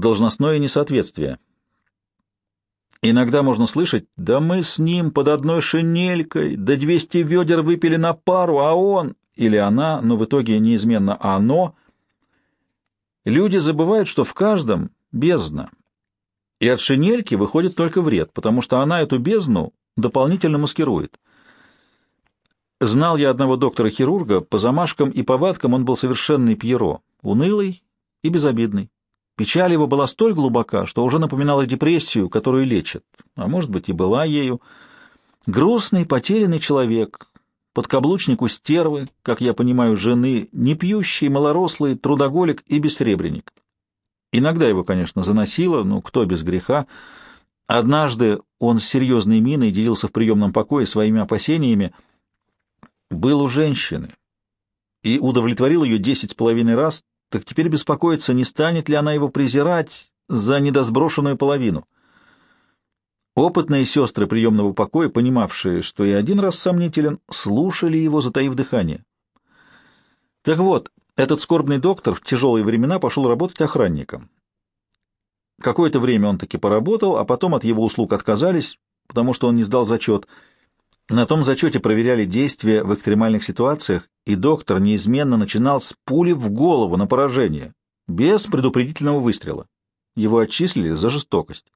должностное несоответствие. Иногда можно слышать, да мы с ним под одной шинелькой, да двести ведер выпили на пару, а он, или она, но в итоге неизменно оно. Люди забывают, что в каждом бездна. И от шинельки выходит только вред, потому что она эту бездну дополнительно маскирует. Знал я одного доктора-хирурга, по замашкам и повадкам он был совершенный пьеро, унылый и безобидный. Печаль его была столь глубока, что уже напоминала депрессию, которую лечат, а может быть и была ею. Грустный, потерянный человек, подкаблучник у стервы, как я понимаю, жены, не пьющий, малорослый, трудоголик и бессребренник. Иногда его, конечно, заносило, но кто без греха. Однажды он с серьезной миной делился в приемном покое своими опасениями. Был у женщины и удовлетворил ее десять с половиной раз, так теперь беспокоится, не станет ли она его презирать за недосброшенную половину. Опытные сестры приемного покоя, понимавшие, что и один раз сомнителен, слушали его, затаив дыхание. Так вот, этот скорбный доктор в тяжелые времена пошел работать охранником. Какое-то время он таки поработал, а потом от его услуг отказались, потому что он не сдал зачет. На том зачете проверяли действия в экстремальных ситуациях, и доктор неизменно начинал с пули в голову на поражение, без предупредительного выстрела. Его отчислили за жестокость.